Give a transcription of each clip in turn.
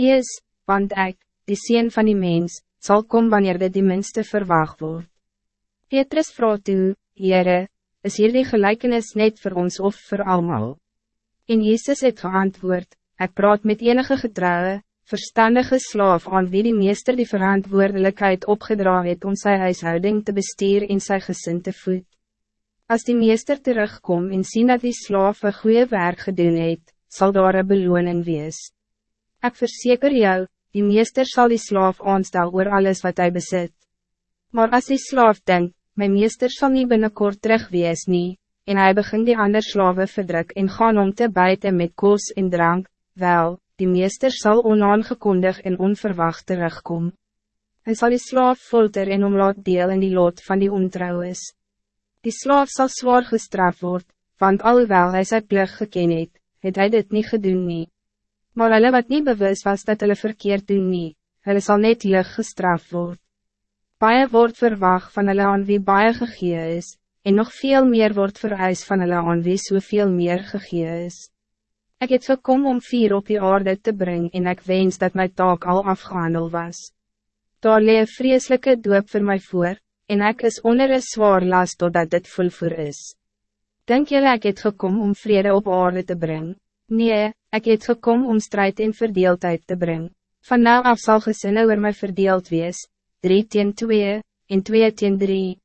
Ees, want ik, die sien van die mens, zal komen wanneer dit die minste verwacht wordt. Petrus vroeg toe, Heere, is hier die gelijkenis net voor ons of voor allemaal? En Jezus het geantwoord, ik praat met enige getrouwe, verstandige slaaf aan wie die meester die verantwoordelijkheid opgedragen het om zijn huishouding te bestuur in zijn gezin te voed. Als die meester terugkomt en sien dat die slaaf een goede werk gedoen het, zal daar een beloning wees. Ik verzeker jou, die meester zal die slaaf aanstel oor alles wat hij bezit. Maar als die slaaf denkt, mijn meester zal niet binnenkort terug wees nie, en hij begint die ander slaven verdruk en gaan om te bijten met koos en drank, wel, die meester zal onaangekondig en onverwacht terugkom. Hij zal die slaaf folter en omlaat deel in die lot van die ontrouwes. Die slaaf zal zwaar gestraft worden, want alhoewel hij zijn plug geken het, het hy dit niet gedoen nie. Maar hulle wat niet bewust was dat hulle verkeerd doen nie, hulle sal net lig gestraft word. Baie word verwacht van hulle aan wie baie gegee is, en nog veel meer wordt vereist van hulle aan wie soveel meer gegee is. Ik het gekom om vier op die aarde te brengen en ik wens dat mijn taak al afgehandeld was. Daar lee vreselijke doop voor mij voor, en ik is onder een zwaar last totdat dit volvoer is. Denk jullie ik het gekom om vrede op aarde te brengen? Nee, ik het gekom om strijd en verdeeldheid te brengen. Van nou af zal gezinnen oor my verdeeld wees, 3 teen 2, en 2 teen 3.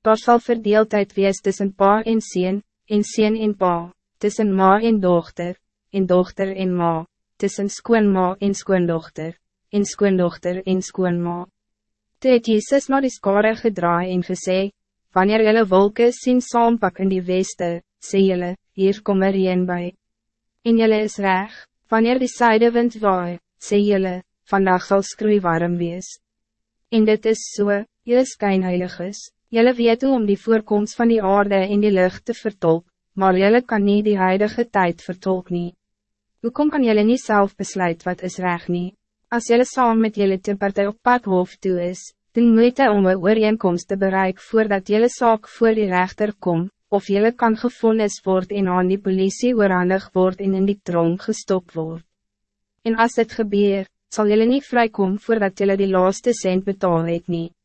Daar sal verdeeldheid wees tussen pa en sien, en sien en pa, tussen ma en dochter, en dochter en ma, tussen skoonma en skoondochter, en skoondochter en skoonma. Toe het Jezus naar die skare gedraai en gesê, wanneer jylle wolke sien saampak in die weste, sê jylle, hier kom er een by. En jylle is reg, wanneer die zijdewind waai, sê jylle, vandag sal skroei warm wees. En dit is so, jylle skynheilig is, jylle weet hoe om die voorkomst van die aarde in die lucht te vertolk, maar jylle kan niet die huidige tijd vertolk nie. Hoekom kan jullie niet zelf besluit wat is reg nie? As jullie saam met jullie te partij op pad hoofd toe is, doen moeite om een ooreenkomst te bereiken voordat jullie zaak voor die rechter kom, of jullie kan gevonden word en aan die politie oorhandig word en in die tronk gestopt word. En als het gebeur, zal jullie niet vrijkomen voordat jullie die laaste cent betaal het nie.